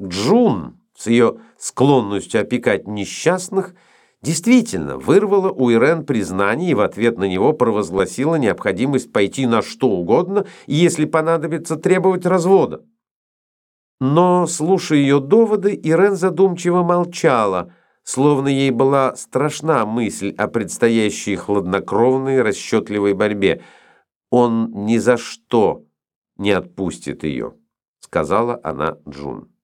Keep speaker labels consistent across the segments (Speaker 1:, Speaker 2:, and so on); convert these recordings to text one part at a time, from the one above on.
Speaker 1: Джун с ее склонностью опекать несчастных действительно вырвала у Ирен признание и в ответ на него провозгласила необходимость пойти на что угодно если понадобится, требовать развода. Но, слушая ее доводы, Ирен задумчиво молчала, словно ей была страшна мысль о предстоящей хладнокровной расчетливой борьбе. Он ни за что не отпустит ее, сказала она Джун.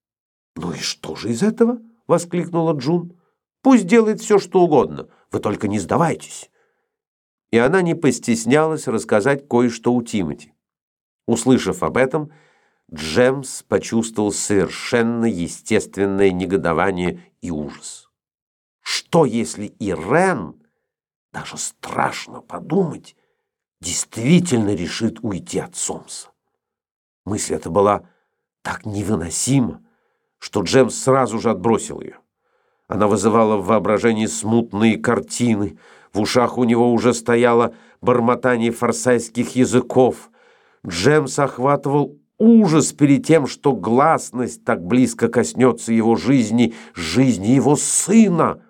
Speaker 2: «Ну и что же из этого?» — воскликнула Джун. «Пусть делает все, что угодно. Вы только не сдавайтесь».
Speaker 1: И она не постеснялась рассказать кое-что у Тимати. Услышав об этом, Джемс почувствовал совершенно естественное негодование и ужас. Что если Ирен, даже страшно подумать, действительно решит уйти от Сомса? Мысль эта была так невыносима, что Джемс сразу же отбросил ее. Она вызывала в воображении смутные картины, в ушах у него уже стояло бормотание форсайских языков. Джемс охватывал ужас перед тем, что гласность так близко коснется его жизни, жизни его сына.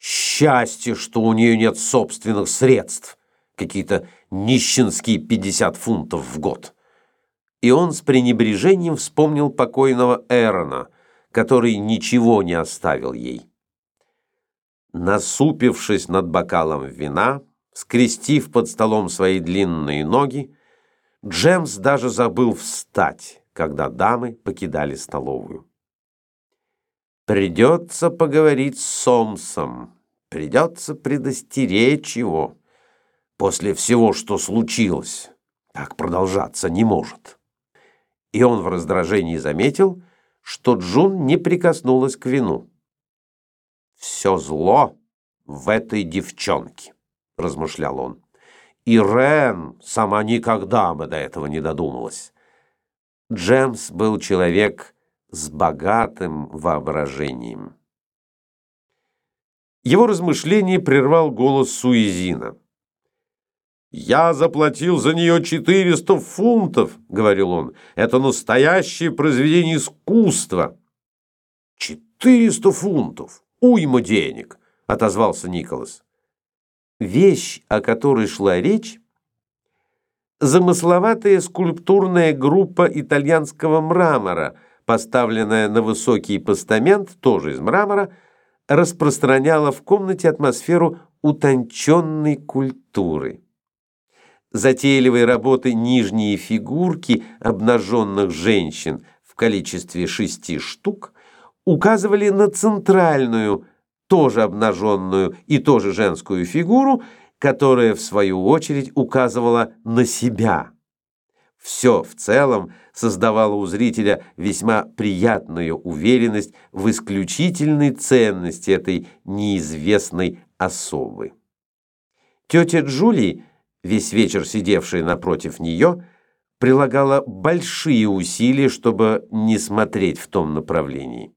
Speaker 1: Счастье, что у нее нет собственных средств, какие-то нищенские 50 фунтов в год. И он с пренебрежением вспомнил покойного Эрона, который ничего не оставил ей. Насупившись над бокалом вина, скрестив под столом свои длинные ноги, Джемс даже забыл встать, когда дамы покидали столовую. Придется поговорить с Сомсом, придется предостеречь его. После всего, что случилось, так продолжаться не может. И он в раздражении заметил, что Джун не прикоснулась к вину. «Все зло в этой девчонке», — размышлял он. «И Рен сама никогда бы до этого не додумалась». Джемс был человек с богатым воображением. Его размышление прервал голос Суизина. «Я заплатил за нее 400 фунтов», — говорил он. «Это настоящее произведение искусства». «400 фунтов! Уйма денег!» — отозвался Николас. Вещь, о которой шла речь, замысловатая скульптурная группа итальянского мрамора, поставленная на высокий постамент, тоже из мрамора, распространяла в комнате атмосферу утонченной культуры затейливой работы нижние фигурки обнаженных женщин в количестве шести штук указывали на центральную, тоже обнаженную и тоже женскую фигуру, которая, в свою очередь, указывала на себя. Все в целом создавало у зрителя весьма приятную уверенность в исключительной ценности этой неизвестной особы. Тетя Джули весь вечер сидевшая напротив нее, прилагала большие усилия, чтобы не смотреть в том направлении.